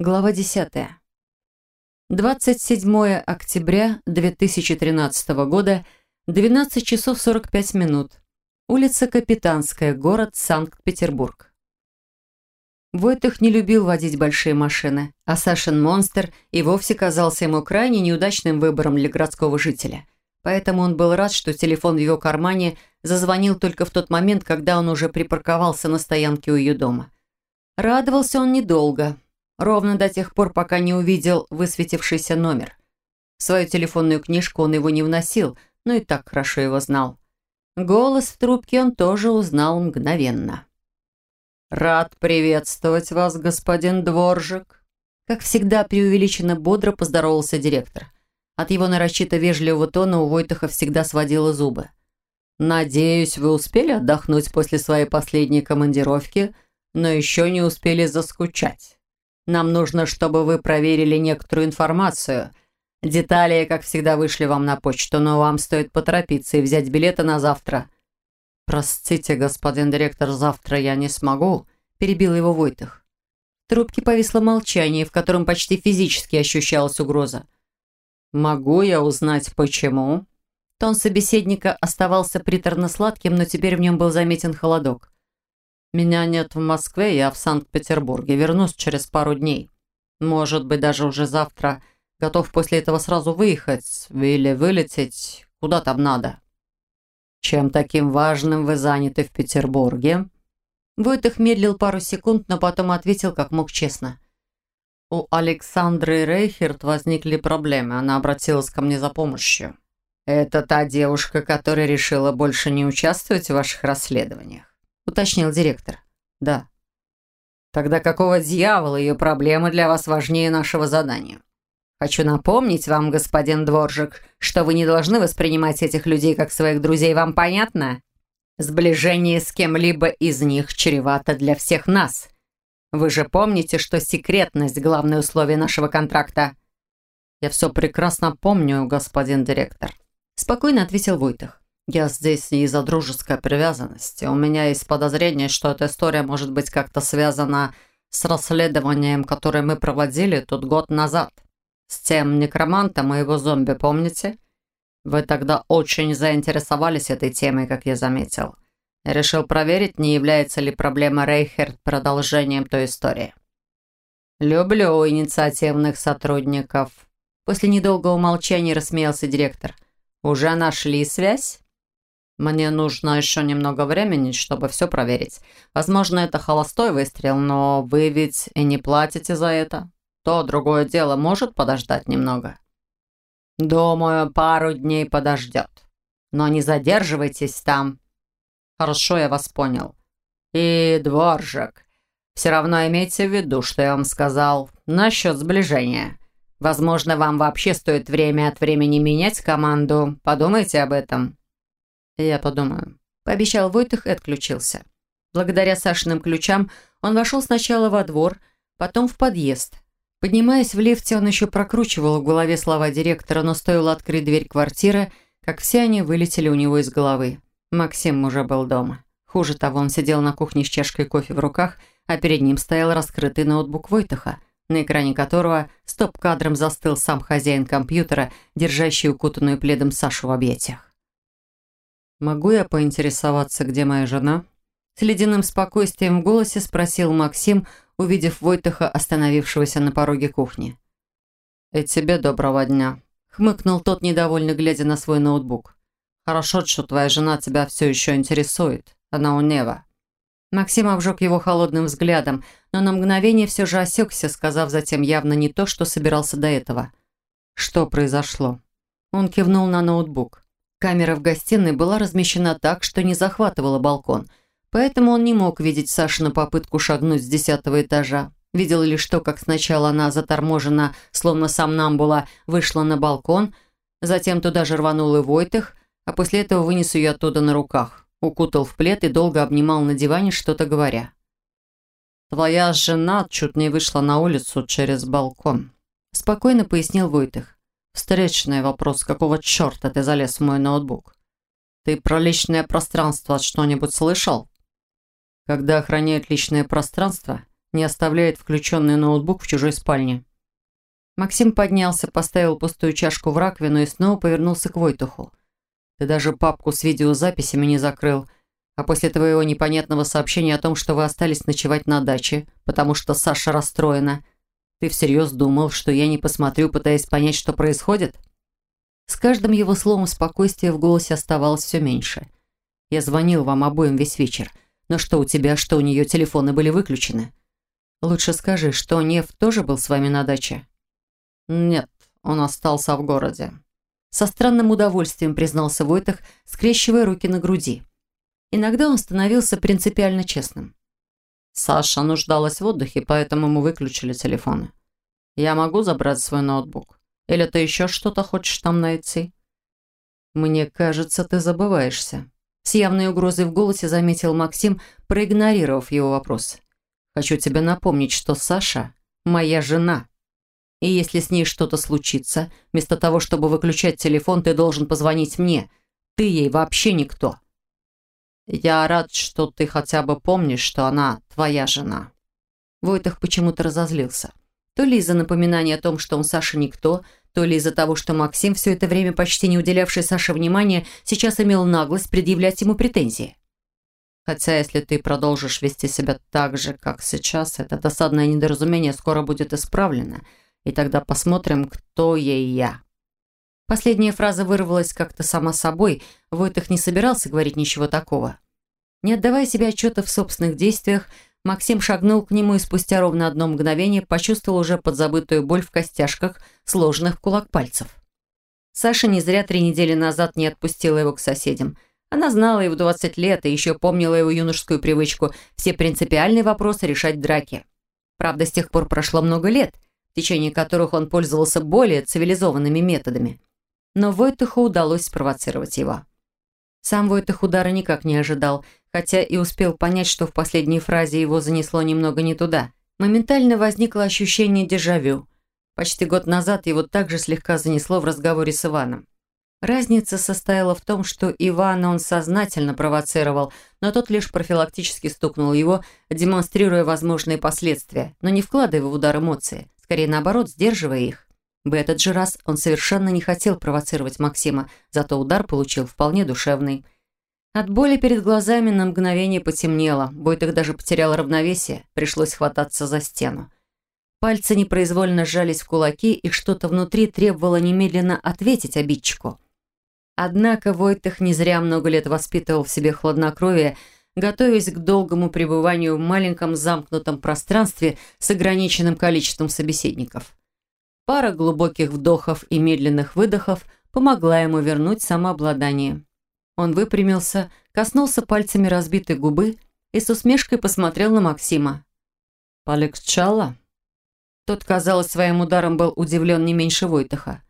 Глава 10. 27 октября 2013 года, 12 часов 45 минут. Улица Капитанская, город Санкт-Петербург. Войтых не любил водить большие машины, а Сашин Монстр и вовсе казался ему крайне неудачным выбором для городского жителя. Поэтому он был рад, что телефон в его кармане зазвонил только в тот момент, когда он уже припарковался на стоянке у ее дома. Радовался он недолго – Ровно до тех пор, пока не увидел высветившийся номер. В свою телефонную книжку он его не вносил, но и так хорошо его знал. Голос в трубке он тоже узнал мгновенно. «Рад приветствовать вас, господин Дворжик», как всегда преувеличенно бодро поздоровался директор. От его нарочито вежливого тона у Войтаха всегда сводило зубы. «Надеюсь, вы успели отдохнуть после своей последней командировки, но еще не успели заскучать». Нам нужно, чтобы вы проверили некоторую информацию. Детали, как всегда, вышли вам на почту, но вам стоит поторопиться и взять билеты на завтра». «Простите, господин директор, завтра я не смогу», – перебил его Войтых. В трубке повисло молчание, в котором почти физически ощущалась угроза. «Могу я узнать, почему?» Тон собеседника оставался приторно-сладким, но теперь в нем был заметен холодок. Меня нет в Москве, я в Санкт-Петербурге. Вернусь через пару дней. Может быть, даже уже завтра. Готов после этого сразу выехать или вылететь, куда там надо. Чем таким важным вы заняты в Петербурге? Войтых медлил пару секунд, но потом ответил, как мог честно. У Александры Рейхерт возникли проблемы. Она обратилась ко мне за помощью. Это та девушка, которая решила больше не участвовать в ваших расследованиях уточнил директор. «Да». «Тогда какого дьявола ее проблемы для вас важнее нашего задания? Хочу напомнить вам, господин Дворжик, что вы не должны воспринимать этих людей как своих друзей, вам понятно? Сближение с кем-либо из них чревато для всех нас. Вы же помните, что секретность – главное условие нашего контракта?» «Я все прекрасно помню, господин директор», – спокойно ответил Войтах. Я здесь не из-за дружеской привязанности. У меня есть подозрение, что эта история может быть как-то связана с расследованием, которое мы проводили тут год назад. С тем некромантом и его зомби, помните? Вы тогда очень заинтересовались этой темой, как я заметил. Я решил проверить, не является ли проблема Рейхерт продолжением той истории. Люблю инициативных сотрудников. После недолгого молчания рассмеялся директор. Уже нашли связь? Мне нужно еще немного времени, чтобы все проверить. Возможно, это холостой выстрел, но вы ведь и не платите за это. То другое дело может подождать немного. Думаю, пару дней подождет. Но не задерживайтесь там. Хорошо, я вас понял. И, дворжик, все равно имейте в виду, что я вам сказал насчет сближения. Возможно, вам вообще стоит время от времени менять команду. Подумайте об этом. «Я подумаю», – пообещал Войтых и отключился. Благодаря Сашиным ключам он вошел сначала во двор, потом в подъезд. Поднимаясь в лифте, он еще прокручивал в голове слова директора, но стоило открыть дверь квартиры, как все они вылетели у него из головы. Максим уже был дома. Хуже того, он сидел на кухне с чашкой кофе в руках, а перед ним стоял раскрытый ноутбук Войтаха, на экране которого стоп-кадром застыл сам хозяин компьютера, держащий укутанную пледом Сашу в объятиях. «Могу я поинтересоваться, где моя жена?» С ледяным спокойствием в голосе спросил Максим, увидев Войтаха, остановившегося на пороге кухни. «И тебе доброго дня», — хмыкнул тот, недовольно глядя на свой ноутбук. «Хорошо, что твоя жена тебя все еще интересует. Она у Нева». Максим обжег его холодным взглядом, но на мгновение все же осекся, сказав затем явно не то, что собирался до этого. «Что произошло?» Он кивнул на ноутбук. Камера в гостиной была размещена так, что не захватывала балкон, поэтому он не мог видеть Сашину попытку шагнуть с десятого этажа. Видел лишь то, как сначала она заторможена, словно сам Намбула, вышла на балкон, затем туда же рванул и Войтых, а после этого вынес ее оттуда на руках, укутал в плед и долго обнимал на диване, что-то говоря. «Твоя жена чуть не вышла на улицу через балкон», – спокойно пояснил Войтых. Встречный вопрос, какого черта ты залез в мой ноутбук? Ты про личное пространство что-нибудь слышал? Когда охраняют личное пространство, не оставляет включенный ноутбук в чужой спальне. Максим поднялся, поставил пустую чашку в раковину и снова повернулся к Войтуху. «Ты даже папку с видеозаписями не закрыл, а после твоего непонятного сообщения о том, что вы остались ночевать на даче, потому что Саша расстроена, ты всерьез думал, что я не посмотрю, пытаясь понять, что происходит?» С каждым его словом спокойствия в голосе оставалось все меньше. «Я звонил вам обоим весь вечер, но что у тебя, что у нее телефоны были выключены?» «Лучше скажи, что Нев тоже был с вами на даче?» «Нет, он остался в городе». Со странным удовольствием признался Войтах, скрещивая руки на груди. Иногда он становился принципиально честным. Саша нуждалась в отдыхе, поэтому мы выключили телефоны. Я могу забрать свой ноутбук? Или ты еще что-то хочешь там найти? Мне кажется, ты забываешься. С явной угрозой в голосе заметил Максим, проигнорировав его вопрос. Хочу тебе напомнить, что Саша – моя жена. И если с ней что-то случится, вместо того, чтобы выключать телефон, ты должен позвонить мне. Ты ей вообще никто. Я рад, что ты хотя бы помнишь, что она твоя жена. Войтах почему-то разозлился. То ли из-за напоминания о том, что он Саша никто, то ли из-за того, что Максим, все это время почти не уделявший Саше внимания, сейчас имел наглость предъявлять ему претензии. Хотя, если ты продолжишь вести себя так же, как сейчас, это досадное недоразумение скоро будет исправлено – и тогда посмотрим, кто ей я». Последняя фраза вырвалась как-то сама собой. Войтых не собирался говорить ничего такого. Не отдавая себе отчета в собственных действиях, Максим шагнул к нему и спустя ровно одно мгновение почувствовал уже подзабытую боль в костяшках, сложенных кулак пальцев. Саша не зря три недели назад не отпустила его к соседям. Она знала его 20 лет и еще помнила его юношескую привычку все принципиальные вопросы решать в драке. Правда, с тех пор прошло много лет – в течение которых он пользовался более цивилизованными методами. Но Войтуху удалось спровоцировать его. Сам Войтух удара никак не ожидал, хотя и успел понять, что в последней фразе его занесло немного не туда. Моментально возникло ощущение дежавю. Почти год назад его также слегка занесло в разговоре с Иваном. Разница состояла в том, что Ивана он сознательно провоцировал, но тот лишь профилактически стукнул его, демонстрируя возможные последствия, но не вкладывая в удар эмоции скорее наоборот, сдерживая их. В этот же раз он совершенно не хотел провоцировать Максима, зато удар получил вполне душевный. От боли перед глазами на мгновение потемнело, Бойтых даже потерял равновесие, пришлось хвататься за стену. Пальцы непроизвольно сжались в кулаки, и что-то внутри требовало немедленно ответить обидчику. Однако Войтых не зря много лет воспитывал в себе хладнокровие, готовясь к долгому пребыванию в маленьком замкнутом пространстве с ограниченным количеством собеседников. Пара глубоких вдохов и медленных выдохов помогла ему вернуть самообладание. Он выпрямился, коснулся пальцами разбитой губы и с усмешкой посмотрел на Максима. «Полегчало?» Тот, казалось, своим ударом был удивлен не меньше Войтаха.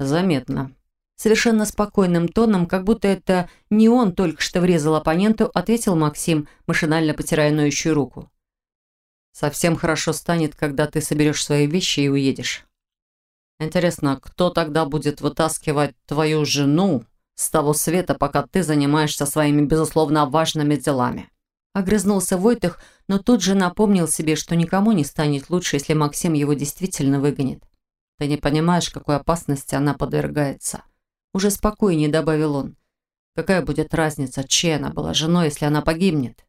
«Заметно», Совершенно спокойным тоном, как будто это не он только что врезал оппоненту, ответил Максим, машинально потирая ноющую руку. «Совсем хорошо станет, когда ты соберешь свои вещи и уедешь». «Интересно, кто тогда будет вытаскивать твою жену с того света, пока ты занимаешься своими, безусловно, важными делами?» Огрызнулся Войтых, но тут же напомнил себе, что никому не станет лучше, если Максим его действительно выгонит. «Ты не понимаешь, какой опасности она подвергается». Уже спокойнее добавил он. Какая будет разница, чья она была женой, если она погибнет?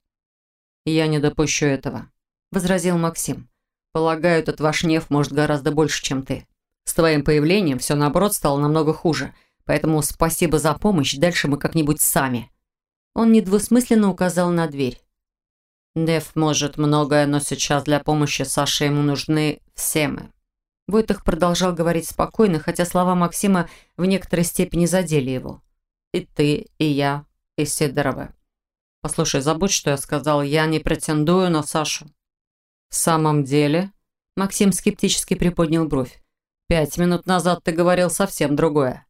Я не допущу этого, возразил Максим. Полагаю, этот ваш неф может гораздо больше, чем ты. С твоим появлением все наоборот стало намного хуже. Поэтому спасибо за помощь, дальше мы как-нибудь сами. Он недвусмысленно указал на дверь. Неф может многое, но сейчас для помощи Саше ему нужны все мы. Войтах продолжал говорить спокойно, хотя слова Максима в некоторой степени задели его. «И ты, и я, и Сидоровы. Послушай, забудь, что я сказал. Я не претендую на Сашу». «В самом деле?» Максим скептически приподнял бровь. «Пять минут назад ты говорил совсем другое».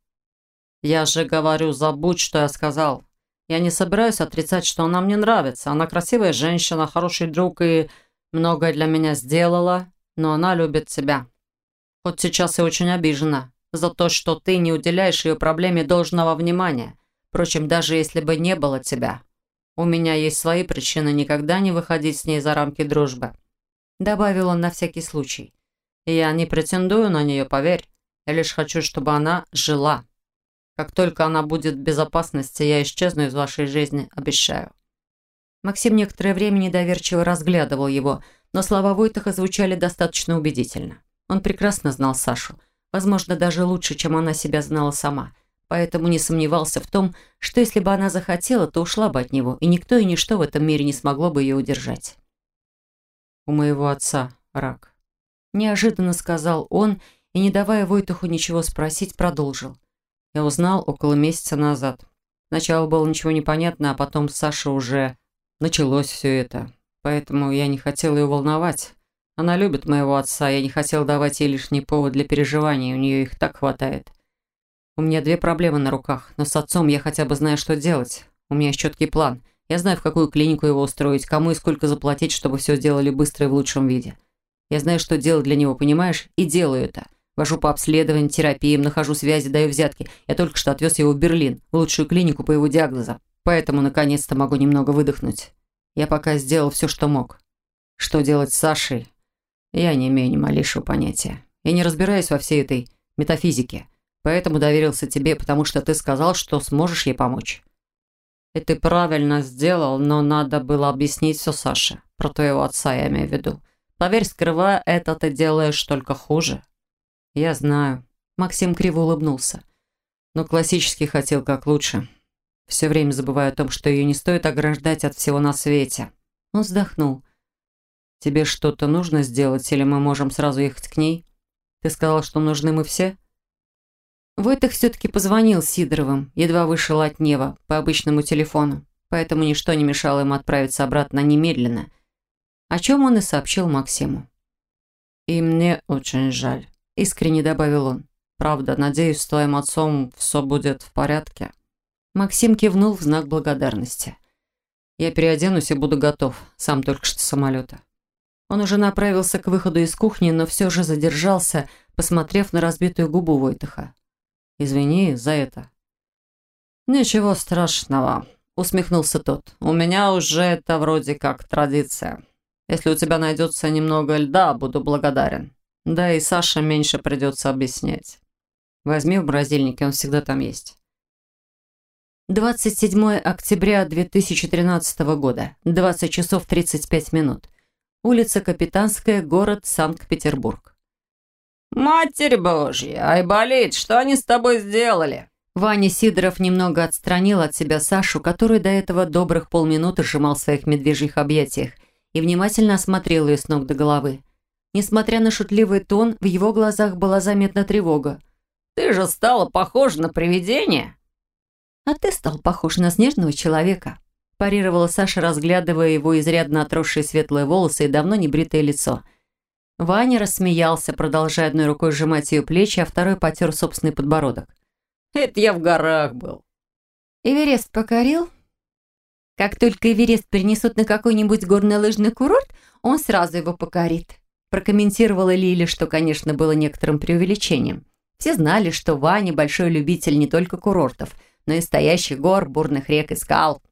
«Я же говорю, забудь, что я сказал. Я не собираюсь отрицать, что она мне нравится. Она красивая женщина, хороший друг и многое для меня сделала, но она любит тебя. Хоть сейчас и очень обижена за то, что ты не уделяешь ее проблеме должного внимания. Впрочем, даже если бы не было тебя, у меня есть свои причины никогда не выходить с ней за рамки дружбы. Добавил он на всякий случай. Я не претендую на нее, поверь. Я лишь хочу, чтобы она жила. Как только она будет в безопасности, я исчезну из вашей жизни, обещаю. Максим некоторое время недоверчиво разглядывал его, но слова Войтаха звучали достаточно убедительно. Он прекрасно знал Сашу, возможно, даже лучше, чем она себя знала сама, поэтому не сомневался в том, что если бы она захотела, то ушла бы от него, и никто и ничто в этом мире не смогло бы ее удержать. «У моего отца рак», – неожиданно сказал он, и, не давая Войтуху ничего спросить, продолжил. «Я узнал около месяца назад. Сначала было ничего не понятно, а потом Саша уже началось все это. Поэтому я не хотел ее волновать. Она любит моего отца, я не хотел давать ей лишний повод для переживаний, у нее их так хватает. У меня две проблемы на руках, но с отцом я хотя бы знаю, что делать. У меня есть четкий план. Я знаю, в какую клинику его устроить, кому и сколько заплатить, чтобы все сделали быстро и в лучшем виде. Я знаю, что делать для него, понимаешь? И делаю это. Вожу по обследованиям, терапиям, нахожу связи, даю взятки. Я только что отвез его в Берлин, в лучшую клинику по его диагнозам. Поэтому, наконец-то, могу немного выдохнуть. Я пока сделал все, что мог. Что делать с Сашей, я не имею ни малейшего понятия. Я не разбираюсь во всей этой метафизике. Поэтому доверился тебе, потому что ты сказал, что сможешь ей помочь. И ты правильно сделал, но надо было объяснить все Саше. Про твоего отца я имею в виду. Поверь, скрывая это, ты делаешь только хуже. Я знаю. Максим криво улыбнулся. Но классический хотел как лучше. Все время забываю о том, что ее не стоит ограждать от всего на свете. Он вздохнул. Тебе что-то нужно сделать, или мы можем сразу ехать к ней? Ты сказал, что нужны мы все? Войтых все-таки позвонил Сидоровым, едва вышел от Нева, по обычному телефону, поэтому ничто не мешало ему отправиться обратно немедленно, о чем он и сообщил Максиму. «И мне очень жаль», — искренне добавил он. «Правда, надеюсь, с твоим отцом все будет в порядке». Максим кивнул в знак благодарности. «Я переоденусь и буду готов, сам только что самолета». Он уже направился к выходу из кухни, но все же задержался, посмотрев на разбитую губу Войтаха. «Извини за это». «Ничего страшного», — усмехнулся тот. «У меня уже это вроде как традиция. Если у тебя найдется немного льда, буду благодарен. Да и Саше меньше придется объяснять. Возьми в морозильнике, он всегда там есть». 27 октября 2013 года, 20 часов 35 минут. Улица Капитанская, город Санкт-Петербург. «Матерь Божья, Айболит, что они с тобой сделали?» Ваня Сидоров немного отстранил от себя Сашу, который до этого добрых полминуты сжимал в своих медвежьих объятиях и внимательно осмотрел ее с ног до головы. Несмотря на шутливый тон, в его глазах была заметна тревога. «Ты же стала похожа на привидение!» «А ты стал похож на снежного человека», парировала Саша, разглядывая его изрядно отросшие светлые волосы и давно небритое лицо. Ваня рассмеялся, продолжая одной рукой сжимать ее плечи, а второй потер собственный подбородок. «Это я в горах был». «Эверест покорил?» «Как только Эверест принесут на какой-нибудь горнолыжный курорт, он сразу его покорит», прокомментировала Лиля, что, конечно, было некоторым преувеличением. Все знали, что Ваня большой любитель не только курортов, но и стоящих гор, бурных рек и скал.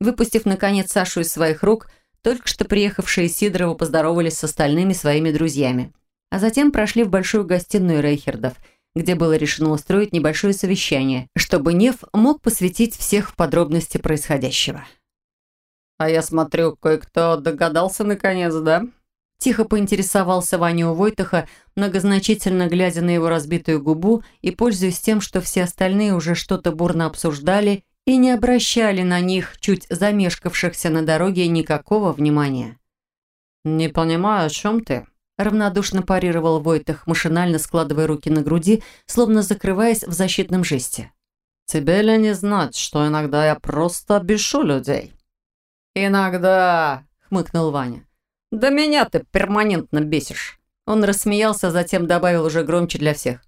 Выпустив, наконец, Сашу из своих рук, только что приехавшие Сидоровы поздоровались с остальными своими друзьями. А затем прошли в большую гостиную Рейхердов, где было решено устроить небольшое совещание, чтобы Нев мог посвятить всех в подробности происходящего. «А я смотрю, кое-кто догадался наконец, да?» Тихо поинтересовался Ваня у Войтаха, многозначительно глядя на его разбитую губу и пользуясь тем, что все остальные уже что-то бурно обсуждали и не обращали на них, чуть замешкавшихся на дороге, никакого внимания. «Не понимаю, о чем ты?» равнодушно парировал Войтах, машинально складывая руки на груди, словно закрываясь в защитном жесте. «Тебе ли не знать, что иногда я просто бешу людей?» «Иногда», — хмыкнул Ваня. «Да меня ты перманентно бесишь». Он рассмеялся, затем добавил уже громче для всех.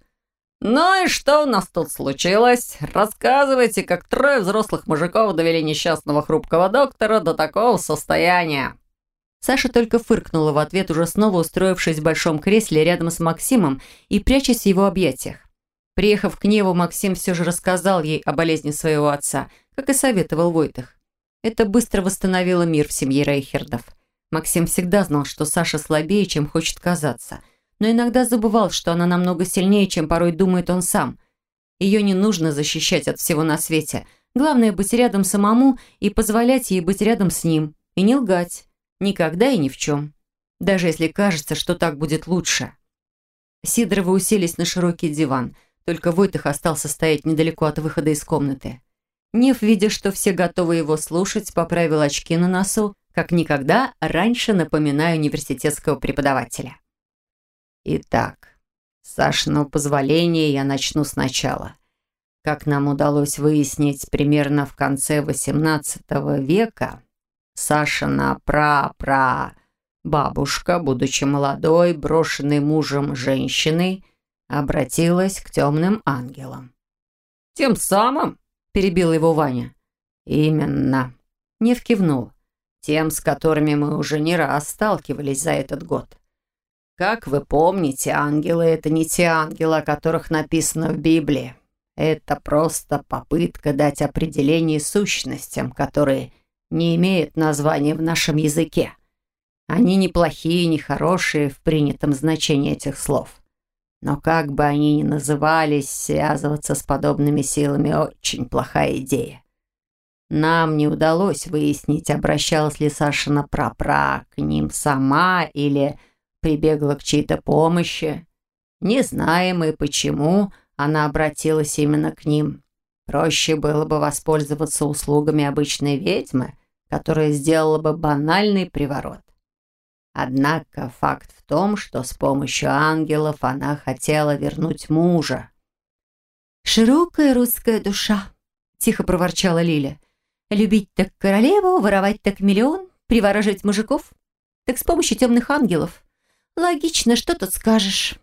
«Ну и что у нас тут случилось? Рассказывайте, как трое взрослых мужиков довели несчастного хрупкого доктора до такого состояния». Саша только фыркнула в ответ, уже снова устроившись в большом кресле рядом с Максимом и прячась в его объятиях. Приехав к Неву, Максим все же рассказал ей о болезни своего отца, как и советовал Войтах. Это быстро восстановило мир в семье Рейхердов. Максим всегда знал, что Саша слабее, чем хочет казаться, но иногда забывал, что она намного сильнее, чем порой думает он сам. Ее не нужно защищать от всего на свете. Главное быть рядом самому и позволять ей быть рядом с ним. И не лгать. Никогда и ни в чем. Даже если кажется, что так будет лучше. Сидоровы уселись на широкий диван, только Войтых остался стоять недалеко от выхода из комнаты. Нев, видя, что все готовы его слушать, поправил очки на носу как никогда раньше напоминаю университетского преподавателя. Итак, с Сашиного позволения я начну сначала. Как нам удалось выяснить примерно в конце XVIII века, Сашина пра-пра бабушка, будучи молодой, брошенной мужем женщиной, обратилась к темным ангелам. «Тем самым?» – перебил его Ваня. «Именно». Нев кивнул тем, с которыми мы уже не раз сталкивались за этот год. Как вы помните, ангелы — это не те ангелы, о которых написано в Библии. Это просто попытка дать определение сущностям, которые не имеют названия в нашем языке. Они не плохие, не хорошие в принятом значении этих слов. Но как бы они ни назывались, связываться с подобными силами очень плохая идея. Нам не удалось выяснить, обращалась ли Сашина прапра к ним сама или прибегла к чьей-то помощи. Не знаем и почему она обратилась именно к ним. Проще было бы воспользоваться услугами обычной ведьмы, которая сделала бы банальный приворот. Однако факт в том, что с помощью ангелов она хотела вернуть мужа. «Широкая русская душа», — тихо проворчала Лиля. Любить так королеву, воровать так миллион, приворожить мужиков? Так с помощью темных ангелов. Логично, что тут скажешь?»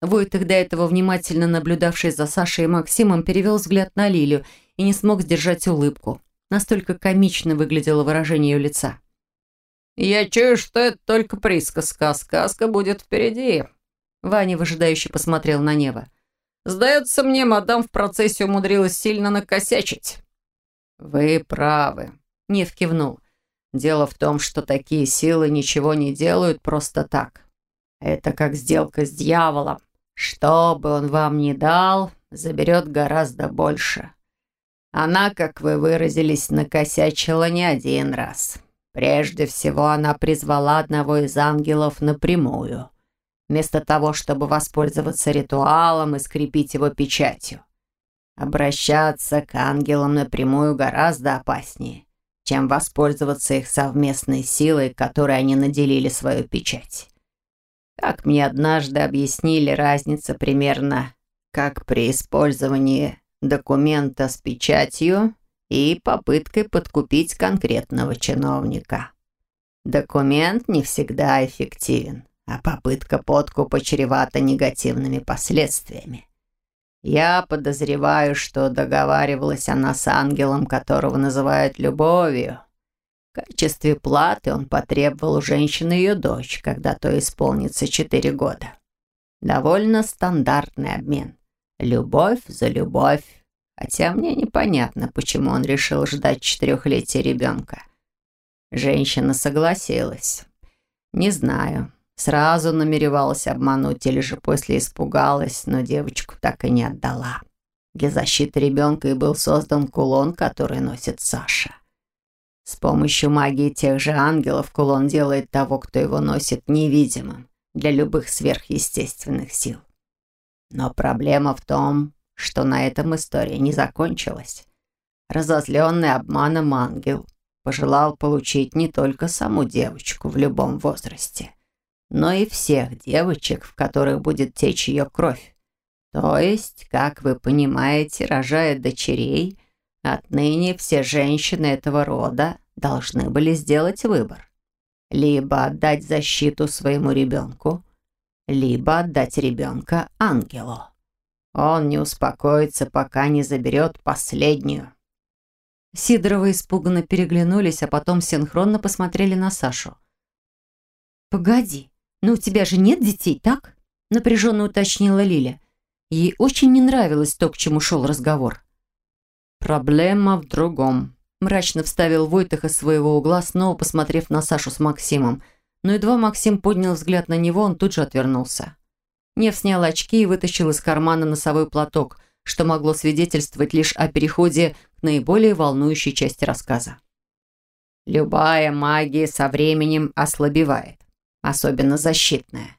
Войтых, до этого внимательно наблюдавший за Сашей и Максимом, перевел взгляд на Лилю и не смог сдержать улыбку. Настолько комично выглядело выражение ее лица. «Я чую, что это только присказка, а сказка будет впереди». Ваня выжидающе посмотрел на небо. «Сдается мне, мадам в процессе умудрилась сильно накосячить». «Вы правы», — Нев кивнул. «Дело в том, что такие силы ничего не делают просто так. Это как сделка с дьяволом. Что бы он вам ни дал, заберет гораздо больше. Она, как вы выразились, накосячила не один раз. Прежде всего, она призвала одного из ангелов напрямую, вместо того, чтобы воспользоваться ритуалом и скрепить его печатью. Обращаться к ангелам напрямую гораздо опаснее, чем воспользоваться их совместной силой, которой они наделили свою печать. Как мне однажды объяснили, разница примерно как при использовании документа с печатью и попыткой подкупить конкретного чиновника. Документ не всегда эффективен, а попытка подкупа чревата негативными последствиями. Я подозреваю, что договаривалась она с ангелом, которого называют любовью. В качестве платы он потребовал у женщины ее дочь, когда то исполнится четыре года. Довольно стандартный обмен. Любовь за любовь. Хотя мне непонятно, почему он решил ждать четырехлетия ребенка. Женщина согласилась. Не знаю, Сразу намеревалась обмануть или же после испугалась, но девочку так и не отдала. Для защиты ребенка и был создан кулон, который носит Саша. С помощью магии тех же ангелов кулон делает того, кто его носит, невидимым для любых сверхъестественных сил. Но проблема в том, что на этом история не закончилась. Разозленный обманом ангел пожелал получить не только саму девочку в любом возрасте, но и всех девочек, в которых будет течь ее кровь. То есть, как вы понимаете, рожая дочерей, отныне все женщины этого рода должны были сделать выбор. Либо отдать защиту своему ребенку, либо отдать ребенка ангелу. Он не успокоится, пока не заберет последнюю. Сидоровы испуганно переглянулись, а потом синхронно посмотрели на Сашу. «Погоди, «Но у тебя же нет детей, так?» – напряженно уточнила Лиля. Ей очень не нравилось то, к чему шел разговор. «Проблема в другом», Мрачно вставил Войтах из своего угла, снова посмотрев на Сашу с Максимом. Но едва Максим поднял взгляд на него, он тут же отвернулся. Нев снял очки и вытащил из кармана носовой платок, что могло свидетельствовать лишь о переходе к наиболее волнующей части рассказа. Любая магия со временем ослабевает, особенно защитная.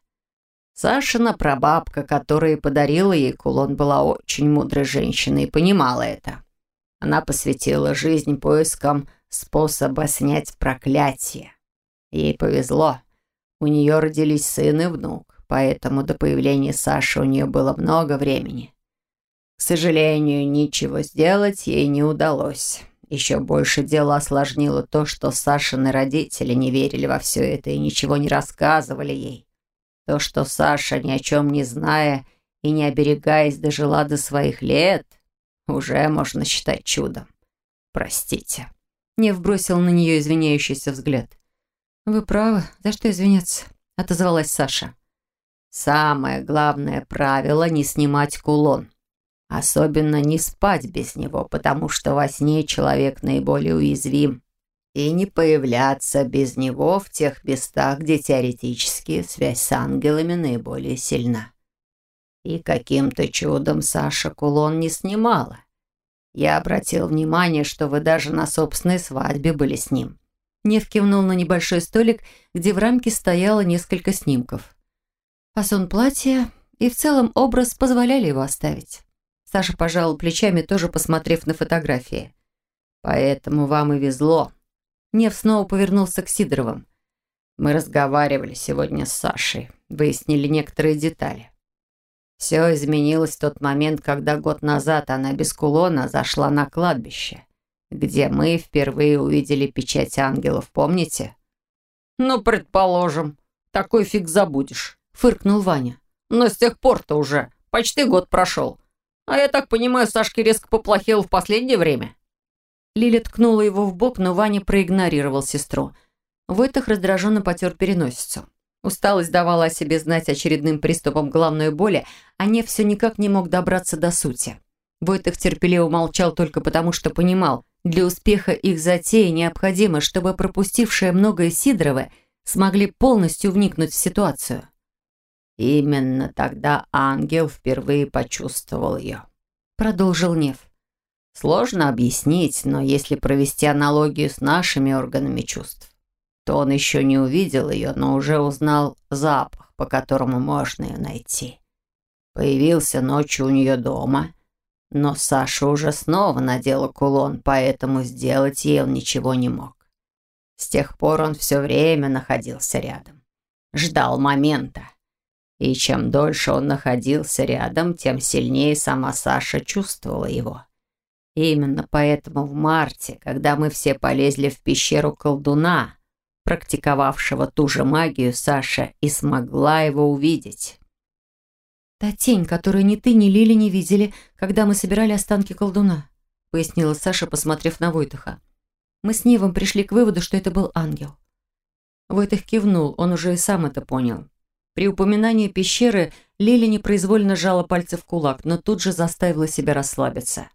Сашина прабабка, которая подарила ей кулон, была очень мудрой женщиной и понимала это. Она посвятила жизнь поискам способа снять проклятие. Ей повезло. У нее родились сын и внук, поэтому до появления Саши у нее было много времени. К сожалению, ничего сделать ей не удалось. Еще больше дело осложнило то, что Сашины родители не верили во все это и ничего не рассказывали ей. То, что Саша, ни о чем не зная и не оберегаясь, дожила до своих лет – уже можно считать чудом. Простите. Не вбросил на нее извиняющийся взгляд. «Вы правы. За что извиняться?» — отозвалась Саша. «Самое главное правило — не снимать кулон. Особенно не спать без него, потому что во сне человек наиболее уязвим. И не появляться без него в тех местах, где теоретически связь с ангелами наиболее сильна. И каким-то чудом Саша кулон не снимала. Я обратил внимание, что вы даже на собственной свадьбе были с ним. Нев кивнул на небольшой столик, где в рамке стояло несколько снимков. Фасон платья и в целом образ позволяли его оставить. Саша пожал плечами, тоже посмотрев на фотографии. «Поэтому вам и везло». Нев снова повернулся к Сидоровым. «Мы разговаривали сегодня с Сашей, выяснили некоторые детали. Все изменилось в тот момент, когда год назад она без кулона зашла на кладбище, где мы впервые увидели печать ангелов, помните? «Ну, предположим. Такой фиг забудешь», — фыркнул Ваня. «Но с тех пор-то уже почти год прошел. А я так понимаю, Сашке резко поплохело в последнее время?» Лиля ткнула его в бок, но Ваня проигнорировал сестру. Войтах раздраженно потер переносицу. Усталость давала о себе знать очередным приступом головной боли, а Нев все никак не мог добраться до сути. Войтых терпеливо молчал только потому, что понимал, для успеха их затеи необходимо, чтобы пропустившие многое Сидоровы смогли полностью вникнуть в ситуацию. «Именно тогда ангел впервые почувствовал ее», — продолжил Нев. «Сложно объяснить, но если провести аналогию с нашими органами чувств, то он еще не увидел ее, но уже узнал запах, по которому можно ее найти. Появился ночью у нее дома, но Саша уже снова надела кулон, поэтому сделать ей он ничего не мог. С тех пор он все время находился рядом. Ждал момента. И чем дольше он находился рядом, тем сильнее сама Саша чувствовала его. Именно поэтому в марте, когда мы все полезли в пещеру колдуна, практиковавшего ту же магию, Саша и смогла его увидеть. «Та тень, которую ни ты, ни Лили не видели, когда мы собирали останки колдуна», пояснила Саша, посмотрев на Войтаха. «Мы с Невом пришли к выводу, что это был ангел». Войтах кивнул, он уже и сам это понял. При упоминании пещеры Лили непроизвольно сжала пальцы в кулак, но тут же заставила себя расслабиться.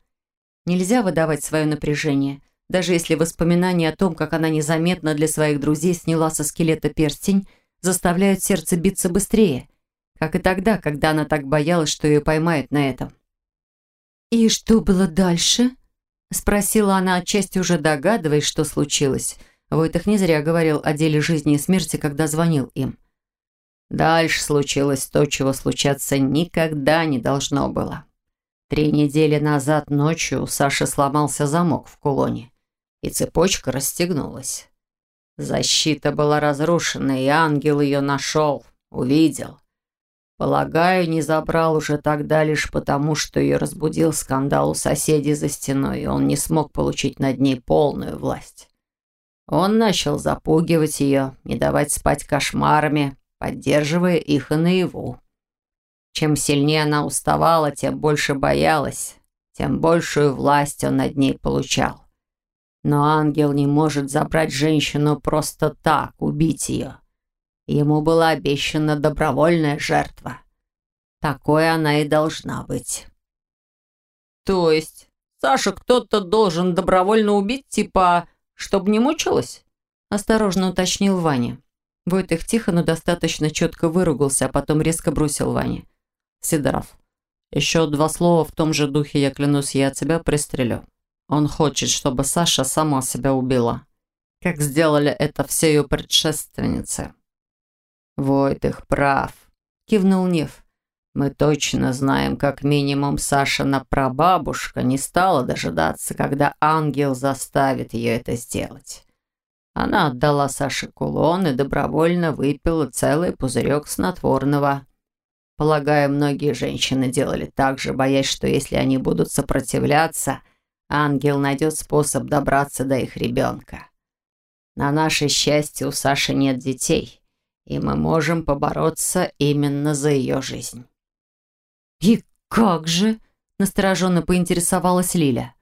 Нельзя выдавать свое напряжение – даже если воспоминания о том, как она незаметно для своих друзей сняла со скелета перстень, заставляют сердце биться быстрее, как и тогда, когда она так боялась, что ее поймают на этом. «И что было дальше?» – спросила она, отчасти уже догадываясь, что случилось. Войтах не зря говорил о деле жизни и смерти, когда звонил им. Дальше случилось то, чего случаться никогда не должно было. Три недели назад ночью у Саши сломался замок в кулоне и цепочка расстегнулась. Защита была разрушена, и ангел ее нашел, увидел. Полагаю, не забрал уже тогда лишь потому, что ее разбудил скандал у соседей за стеной, и он не смог получить над ней полную власть. Он начал запугивать ее, не давать спать кошмарами, поддерживая их и наяву. Чем сильнее она уставала, тем больше боялась, тем большую власть он над ней получал. Но ангел не может забрать женщину просто так, убить ее. Ему была обещана добровольная жертва. Такой она и должна быть. То есть Саша кто-то должен добровольно убить, типа, чтобы не мучилась?» Осторожно уточнил Ваня. Войтых тихо, но достаточно четко выругался, а потом резко бросил Ване. «Сидоров, еще два слова в том же духе, я клянусь, я тебя пристрелю. Он хочет, чтобы Саша сама себя убила, как сделали это все ее предшественницы». «Войтых прав», — кивнул Нев. Мы точно знаем, как минимум, Сашина прабабушка не стала дожидаться, когда ангел заставит ее это сделать. Она отдала Саше кулон и добровольно выпила целый пузырек снотворного. Полагаю, многие женщины делали так же, боясь, что если они будут сопротивляться, ангел найдет способ добраться до их ребенка. На наше счастье у Саши нет детей, и мы можем побороться именно за ее жизнь. «И как же?» – настороженно поинтересовалась Лиля.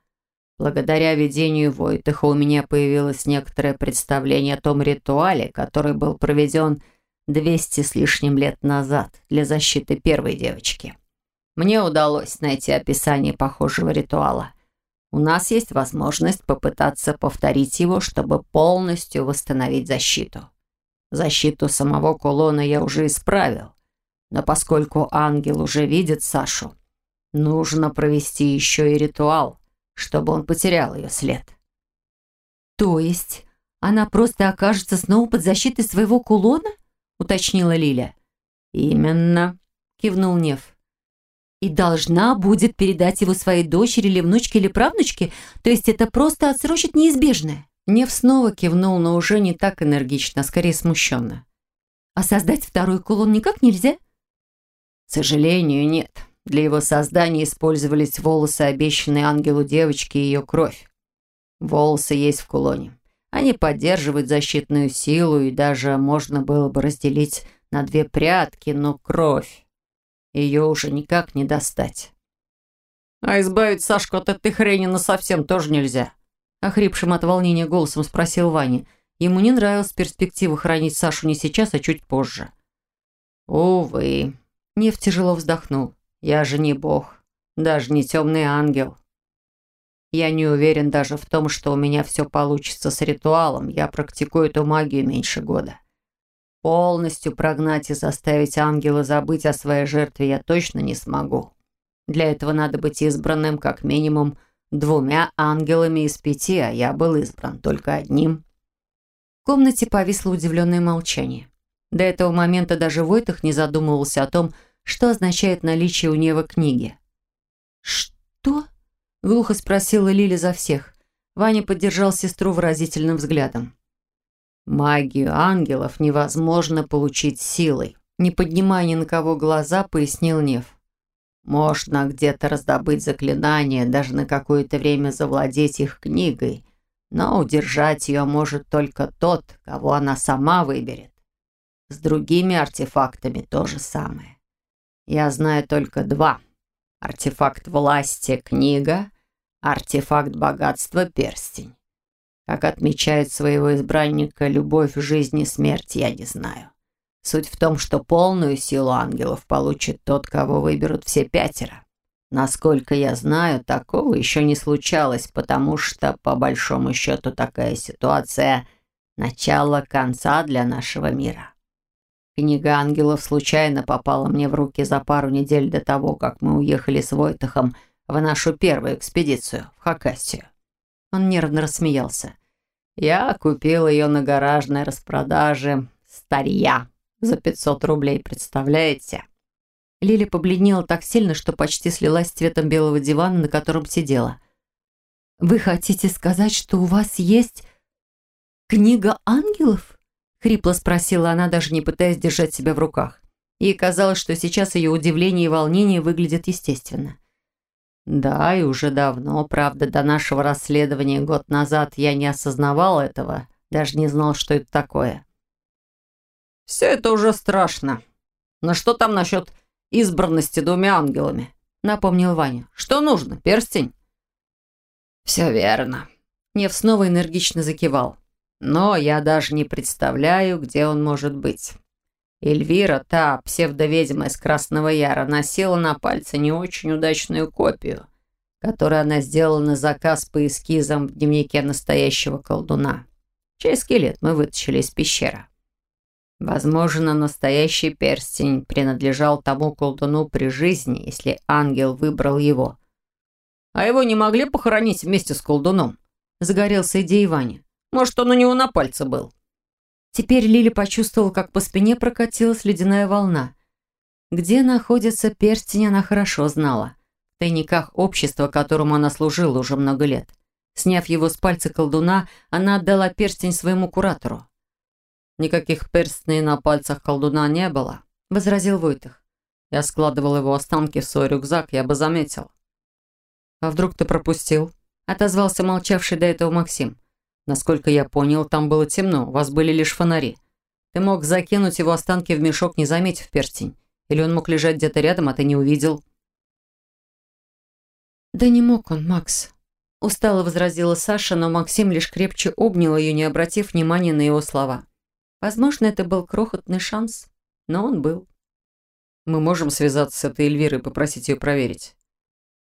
Благодаря видению Войтыха у меня появилось некоторое представление о том ритуале, который был проведен 200 с лишним лет назад для защиты первой девочки. Мне удалось найти описание похожего ритуала. У нас есть возможность попытаться повторить его, чтобы полностью восстановить защиту. Защиту самого кулона я уже исправил, но поскольку ангел уже видит Сашу, нужно провести еще и ритуал, чтобы он потерял ее след. То есть она просто окажется снова под защитой своего кулона? уточнила Лиля. Именно, кивнул Нев. И должна будет передать его своей дочери или внучке или правнучке, то есть это просто отсрочит неизбежное. Нев снова кивнул, но уже не так энергично, а скорее смущенно. А создать второй кулон никак нельзя? К сожалению, нет. Для его создания использовались волосы, обещанные ангелу девочки и ее кровь. Волосы есть в кулоне. Они поддерживают защитную силу, и даже можно было бы разделить на две прятки, но кровь. Ее уже никак не достать. «А избавить Сашку от этой хрени совсем тоже нельзя», охрипшим от волнения голосом спросил Ваня. Ему не нравилась перспектива хранить Сашу не сейчас, а чуть позже. «Увы», Нев тяжело вздохнул. «Я же не бог, даже не темный ангел. Я не уверен даже в том, что у меня все получится с ритуалом. Я практикую эту магию меньше года. Полностью прогнать и заставить ангела забыть о своей жертве я точно не смогу. Для этого надо быть избранным как минимум двумя ангелами из пяти, а я был избран только одним». В комнате повисло удивленное молчание. До этого момента даже Войтах не задумывался о том, что означает наличие у Нева книги. «Что?» – глухо спросила Лили за всех. Ваня поддержал сестру выразительным взглядом. «Магию ангелов невозможно получить силой», – не поднимая ни на кого глаза, пояснил Нев. «Можно где-то раздобыть заклинание, даже на какое-то время завладеть их книгой, но удержать ее может только тот, кого она сама выберет. С другими артефактами то же самое. Я знаю только два. Артефакт власти – книга, артефакт богатства – перстень. Как отмечает своего избранника любовь, жизнь и смерть, я не знаю. Суть в том, что полную силу ангелов получит тот, кого выберут все пятеро. Насколько я знаю, такого еще не случалось, потому что, по большому счету, такая ситуация – начало конца для нашего мира. Книга ангелов случайно попала мне в руки за пару недель до того, как мы уехали с Войтахом в нашу первую экспедицию в Хакасию. Он нервно рассмеялся. Я купил ее на гаражной распродаже старья за 500 рублей, представляете? Лили побледнела так сильно, что почти слилась с цветом белого дивана, на котором сидела. «Вы хотите сказать, что у вас есть книга ангелов?» Хрипло спросила она, даже не пытаясь держать себя в руках. Ей казалось, что сейчас ее удивление и волнение выглядят естественно. Да, и уже давно, правда, до нашего расследования год назад я не осознавал этого, даже не знал, что это такое. Все это уже страшно. Но что там насчет избранности двумя ангелами? Напомнил Ваня. Что нужно? Перстень? Все верно. Нев снова энергично закивал. Но я даже не представляю, где он может быть. Эльвира, та псевдоведьма из Красного Яра, носила на пальце не очень удачную копию. который она сделала на заказ по эскизам в дневнике настоящего колдуна. Чей скелет мы вытащили из пещеры. Возможно, настоящий перстень принадлежал тому колдуну при жизни, если ангел выбрал его. А его не могли похоронить вместе с колдуном? Загорелся идеей Ваня. Может, он у него на пальце был? Теперь Лили почувствовала, как по спине прокатилась ледяная волна. Где находится перстень, она хорошо знала. В тайниках общества, которому она служила уже много лет. Сняв его с пальца колдуна, она отдала перстень своему куратору. «Никаких перстней на пальцах колдуна не было», — возразил Войтых. «Я складывал его останки в свой рюкзак, я бы заметил». «А вдруг ты пропустил?» — отозвался молчавший до этого Максим. «Насколько я понял, там было темно, у вас были лишь фонари. Ты мог закинуть его останки в мешок, не заметив перстень. Или он мог лежать где-то рядом, а ты не увидел?» «Да не мог он, Макс», — устало возразила Саша, но Максим лишь крепче обнял ее, не обратив внимания на его слова. Возможно, это был крохотный шанс, но он был. «Мы можем связаться с этой Эльвирой и попросить ее проверить?»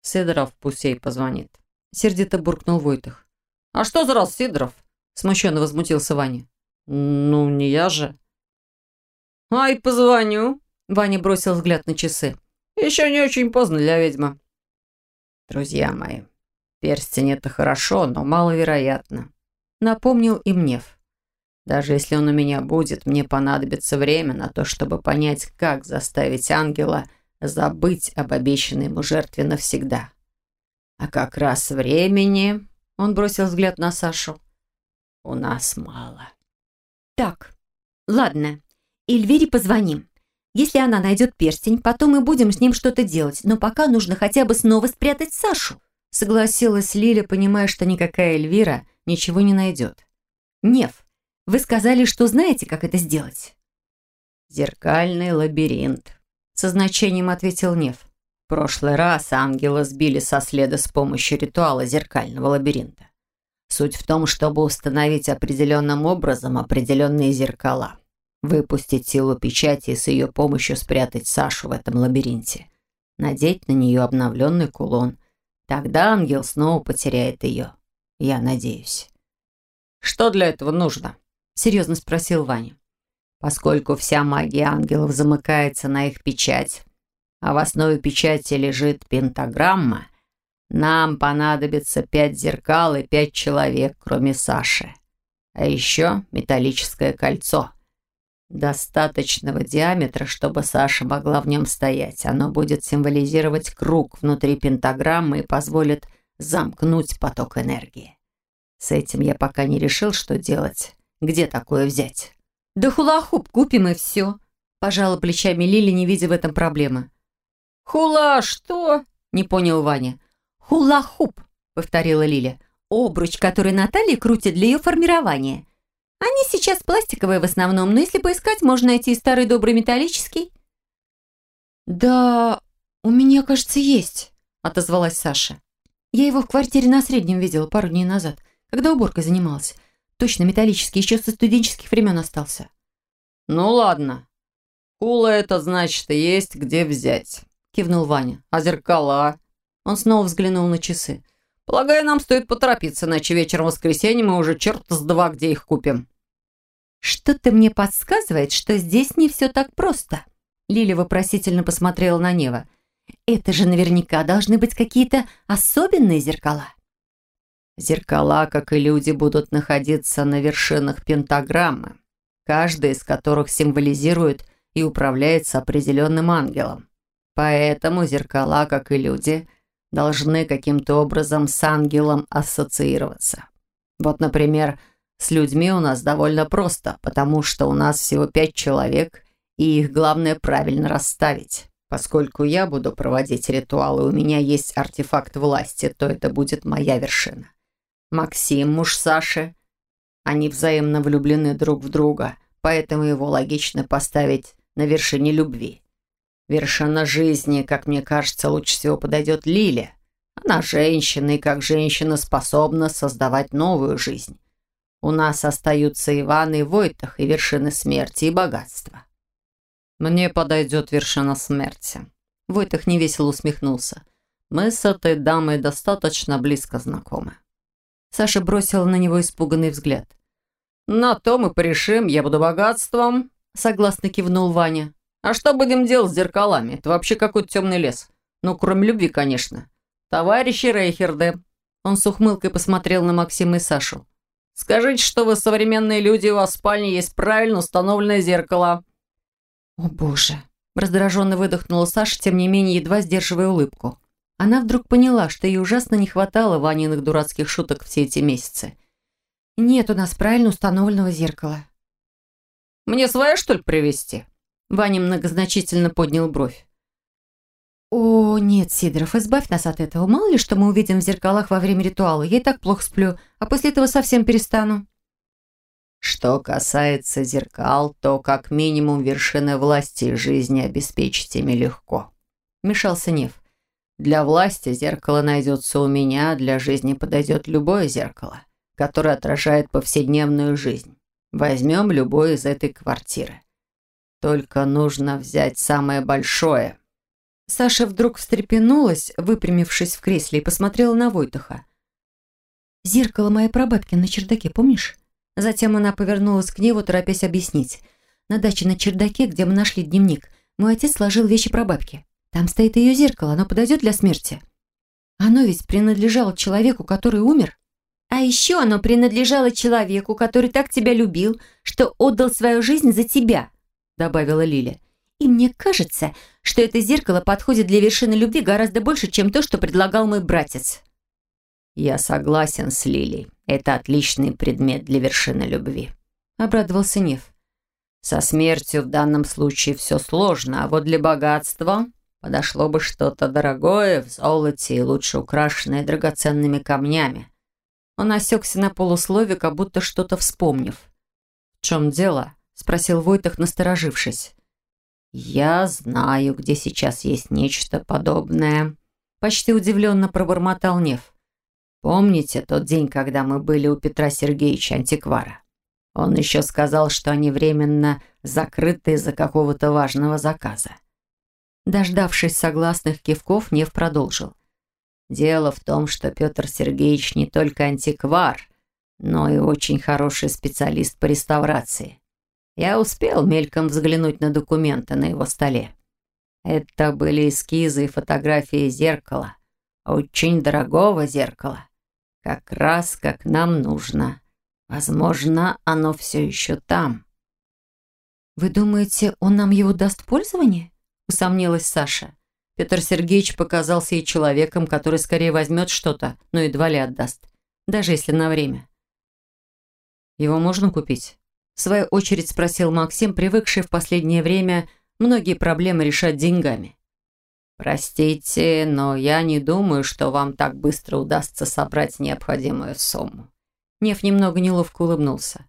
«Сидоров пусть ей позвонит», — сердито буркнул Войтых. «А что за раз Сидоров?» — смущенно возмутился Ваня. «Ну, не я же». «Ай, позвоню», Ваня бросил взгляд на часы. «Еще не очень поздно для ведьмы». «Друзья мои, перстень — это хорошо, но маловероятно», — напомнил им Нев. «Даже если он у меня будет, мне понадобится время на то, чтобы понять, как заставить ангела забыть об обещанной ему жертве навсегда. А как раз времени...» — он бросил взгляд на Сашу. «У нас мало». «Так, ладно, Эльвире позвоним. Если она найдет перстень, потом мы будем с ним что-то делать, но пока нужно хотя бы снова спрятать Сашу». Согласилась Лиля, понимая, что никакая Эльвира ничего не найдет. «Нев, вы сказали, что знаете, как это сделать?» «Зеркальный лабиринт», — со значением ответил Нев. Прошлый раз ангела сбили со следа с помощью ритуала зеркального лабиринта. Суть в том, чтобы установить определенным образом определенные зеркала выпустить силу печати и с ее помощью спрятать Сашу в этом лабиринте. Надеть на нее обновленный кулон. Тогда ангел снова потеряет ее. Я надеюсь. «Что для этого нужно?» — серьезно спросил Ваня. «Поскольку вся магия ангелов замыкается на их печать, а в основе печати лежит пентаграмма, нам понадобится пять зеркал и пять человек, кроме Саши. А еще металлическое кольцо — достаточного диаметра, чтобы Саша могла в нем стоять. Оно будет символизировать круг внутри пентаграммы и позволит замкнуть поток энергии. С этим я пока не решил, что делать. Где такое взять? Да хулахуп купим и все. Пожала плечами Лили, не видя в этом проблемы. Хула что? Не понял Ваня. Хулахуп, повторила Лиля. Обруч, который Наталья крутит для ее формирования. Они сейчас пластиковые в основном, но если поискать, можно найти старый добрый металлический. «Да, у меня, кажется, есть», — отозвалась Саша. «Я его в квартире на среднем видела пару дней назад, когда уборкой занималась. Точно металлический, еще со студенческих времен остался». «Ну ладно. Хула это значит есть где взять», — кивнул Ваня. «А зеркала?» Он снова взглянул на часы. «Полагаю, нам стоит поторопиться, иначе вечером воскресенья мы уже черт с два где их купим». «Что-то мне подсказывает, что здесь не все так просто». Лиля вопросительно посмотрела на Нева. «Это же наверняка должны быть какие-то особенные зеркала». Зеркала, как и люди, будут находиться на вершинах пентаграммы, каждый из которых символизирует и управляется определенным ангелом. Поэтому зеркала, как и люди, должны каким-то образом с ангелом ассоциироваться. Вот, например, с людьми у нас довольно просто, потому что у нас всего пять человек, и их главное правильно расставить. Поскольку я буду проводить ритуалы, у меня есть артефакт власти, то это будет моя вершина. Максим, муж Саши, они взаимно влюблены друг в друга, поэтому его логично поставить на вершине любви. Вершина жизни, как мне кажется, лучше всего подойдет Лиле. Она женщина, и как женщина способна создавать новую жизнь. У нас остаются Иван и Войтах и вершины смерти и богатства. Мне подойдет вершина смерти. Войтах невесело усмехнулся. Мы с этой дамой достаточно близко знакомы». Саша бросила на него испуганный взгляд. «На то мы порешим, я буду богатством», — согласно кивнул Ваня. «А что будем делать с зеркалами? Это вообще какой-то темный лес. Ну, кроме любви, конечно. Товарищи Рейхерды». Он с ухмылкой посмотрел на Максима и Сашу. «Скажите, что вы современные люди, у вас в спальне есть правильно установленное зеркало». «О, боже!» – раздраженно выдохнула Саша, тем не менее едва сдерживая улыбку. Она вдруг поняла, что ей ужасно не хватало Ваниных дурацких шуток все эти месяцы. «Нет у нас правильно установленного зеркала». «Мне свое, что ли, привезти?» Ваня многозначительно поднял бровь. «О, нет, Сидоров, избавь нас от этого. Мало ли, что мы увидим в зеркалах во время ритуала. Я и так плохо сплю, а после этого совсем перестану». «Что касается зеркал, то как минимум вершины власти и жизни обеспечить ими легко», — мешался Нев. Для власти зеркало найдется у меня, для жизни подойдет любое зеркало, которое отражает повседневную жизнь. Возьмем любое из этой квартиры. Только нужно взять самое большое. Саша вдруг встрепенулась, выпрямившись в кресле, и посмотрела на Войтаха. «Зеркало моей прабабки на чердаке, помнишь?» Затем она повернулась к Неву, торопясь объяснить. «На даче на чердаке, где мы нашли дневник, мой отец сложил вещи прабабки. Там стоит ее зеркало, оно подойдет для смерти. Оно ведь принадлежало человеку, который умер. А еще оно принадлежало человеку, который так тебя любил, что отдал свою жизнь за тебя», добавила Лиля. «И мне кажется, что это зеркало подходит для вершины любви гораздо больше, чем то, что предлагал мой братец». «Я согласен с Лилей. Это отличный предмет для вершины любви», обрадовался Нев. «Со смертью в данном случае все сложно, а вот для богатства Подошло бы что-то дорогое, в золоте и лучше украшенное драгоценными камнями. Он осекся на полуслове, как будто что-то вспомнив. «В чем дело?» – спросил Войтах, насторожившись. «Я знаю, где сейчас есть нечто подобное», – почти удивленно пробормотал Нев. «Помните тот день, когда мы были у Петра Сергеевича Антиквара? Он еще сказал, что они временно закрыты из-за какого-то важного заказа. Дождавшись согласных кивков, Нев продолжил. «Дело в том, что Петр Сергеевич не только антиквар, но и очень хороший специалист по реставрации. Я успел мельком взглянуть на документы на его столе. Это были эскизы и фотографии зеркала, очень дорогого зеркала, как раз как нам нужно. Возможно, оно все еще там». «Вы думаете, он нам его даст в пользование?» усомнилась Саша. Петр Сергеевич показался ей человеком, который скорее возьмет что-то, но едва ли отдаст. Даже если на время. «Его можно купить?» В свою очередь спросил Максим, привыкший в последнее время многие проблемы решать деньгами. «Простите, но я не думаю, что вам так быстро удастся собрать необходимую сумму». Нев немного неловко улыбнулся.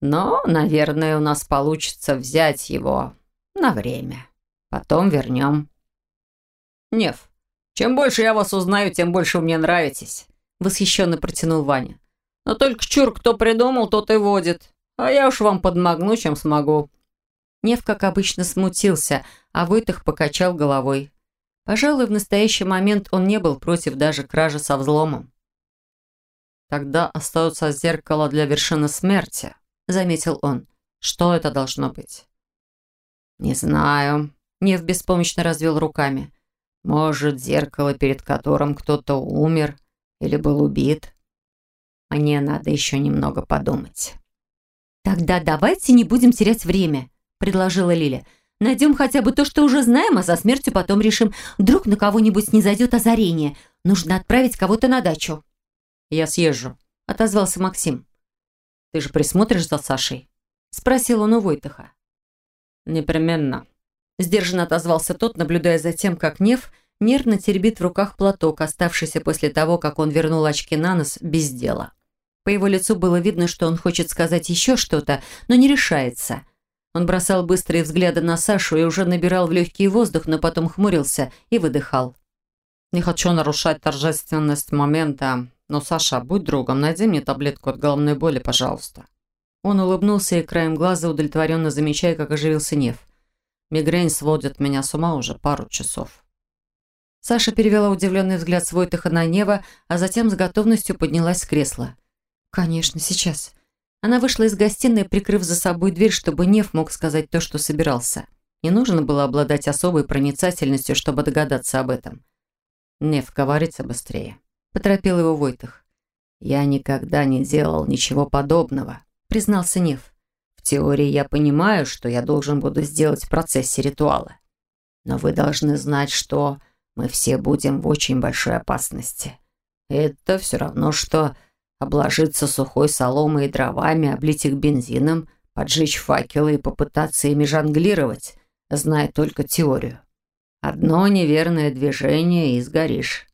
«Но, наверное, у нас получится взять его на время». Потом вернем». «Нев, чем больше я вас узнаю, тем больше вы мне нравитесь», — восхищенно протянул Ваня. «Но только чур, кто придумал, тот и водит. А я уж вам подмогну, чем смогу». Нев, как обычно, смутился, а Войтах покачал головой. Пожалуй, в настоящий момент он не был против даже кражи со взломом. «Тогда остается зеркало для вершины смерти», — заметил он. «Что это должно быть?» «Не знаю», Нев беспомощно развел руками. «Может, зеркало, перед которым кто-то умер или был убит? Мне надо еще немного подумать». «Тогда давайте не будем терять время», — предложила Лиля. «Найдем хотя бы то, что уже знаем, а за смертью потом решим. Вдруг на кого-нибудь не зайдет озарение. Нужно отправить кого-то на дачу». «Я съезжу», — отозвался Максим. «Ты же присмотришь за Сашей?» — спросил он у Войтаха. «Непременно», Сдержанно отозвался тот, наблюдая за тем, как Нев нервно теребит в руках платок, оставшийся после того, как он вернул очки на нос без дела. По его лицу было видно, что он хочет сказать еще что-то, но не решается. Он бросал быстрые взгляды на Сашу и уже набирал в легкий воздух, но потом хмурился и выдыхал. «Не хочу нарушать торжественность момента, но, Саша, будь другом, найди мне таблетку от головной боли, пожалуйста». Он улыбнулся и краем глаза удовлетворенно замечая, как оживился Нев. Мигрень сводит меня с ума уже пару часов. Саша перевела удивленный взгляд с Войтаха на Нева, а затем с готовностью поднялась с кресла. «Конечно, сейчас». Она вышла из гостиной, прикрыв за собой дверь, чтобы Нев мог сказать то, что собирался. Не нужно было обладать особой проницательностью, чтобы догадаться об этом. «Нев, говорится быстрее», — поторопил его Войтах. «Я никогда не делал ничего подобного», — признался Нев. «В теории я понимаю, что я должен буду сделать в процессе ритуала. Но вы должны знать, что мы все будем в очень большой опасности. Это все равно, что обложиться сухой соломой и дровами, облить их бензином, поджечь факелы и попытаться ими жонглировать, зная только теорию. Одно неверное движение и сгоришь.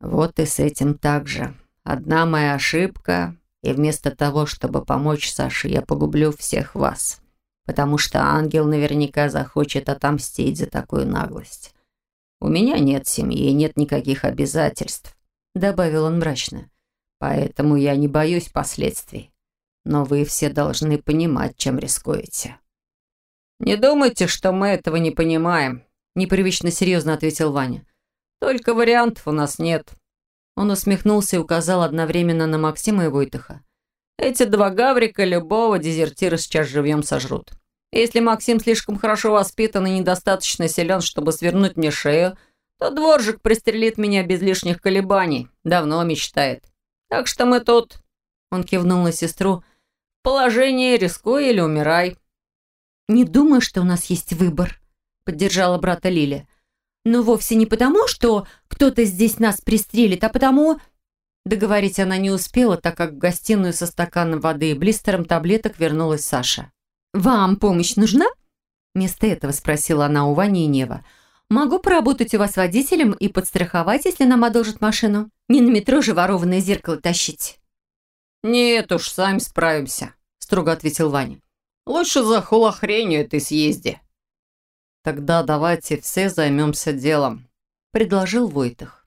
Вот и с этим так же. Одна моя ошибка, и вместо того, чтобы помочь Саше, я погублю всех вас. Потому что ангел наверняка захочет отомстить за такую наглость. У меня нет семьи, нет никаких обязательств, добавил он мрачно. Поэтому я не боюсь последствий. Но вы все должны понимать, чем рискуете. «Не думайте, что мы этого не понимаем», – непривычно серьезно ответил Ваня. «Только вариантов у нас нет». Он усмехнулся и указал одновременно на Максима и Войтыха. «Эти два гаврика любого дезертира сейчас живьем сожрут. Если Максим слишком хорошо воспитан и недостаточно силен, чтобы свернуть мне шею, то дворжик пристрелит меня без лишних колебаний. Давно мечтает. Так что мы тут...» Он кивнул на сестру. «В положении рискуй или умирай». «Не думаю, что у нас есть выбор», — поддержала брата Лиля. «Но вовсе не потому, что кто-то здесь нас пристрелит, а потому...» Договорить она не успела, так как в гостиную со стаканом воды и блистером таблеток вернулась Саша. «Вам помощь нужна?» Вместо этого спросила она у Вани и Нева. «Могу поработать у вас водителем и подстраховать, если нам одолжат машину. Не на метро же ворованное зеркало тащить». «Нет уж, сами справимся», — строго ответил Ваня. Лучше за хулохренью этой съезде». «Тогда давайте все займемся делом», — предложил Войтах.